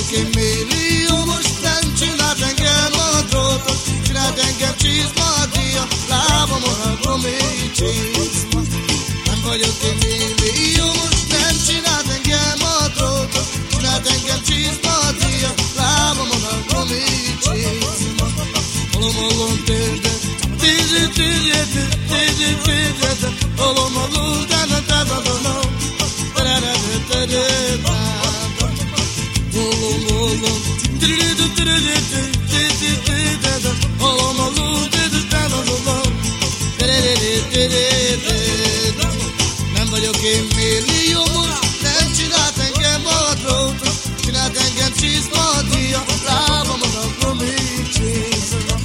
vagyok én milliómos, nem csinált engem a drótot, csinált engem csizmadia, lábamon a gomi csizma. Nem vagyok én milliómos, nem csinált engem a drótot, csinált engem csizmadia, lábamon a gomi csizma. Olom, olom, térde, térde, térde, térde, térde, olom, olom, térde, Én millió mura, nem csinált engem madrótra, csinált engem csizmadia, lábamon a gumicsizra.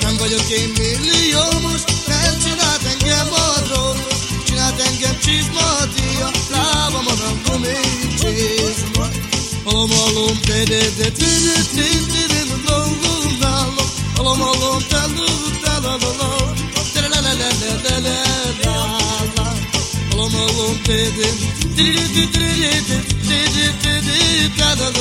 Nem vagyok én millió most, nem csinált engem madrótra, csinált engem csizmadia, lábamon a gumicsizra. Home alone, baby, baby, baby, baby, love, dedi, dili dili dili dili dili kada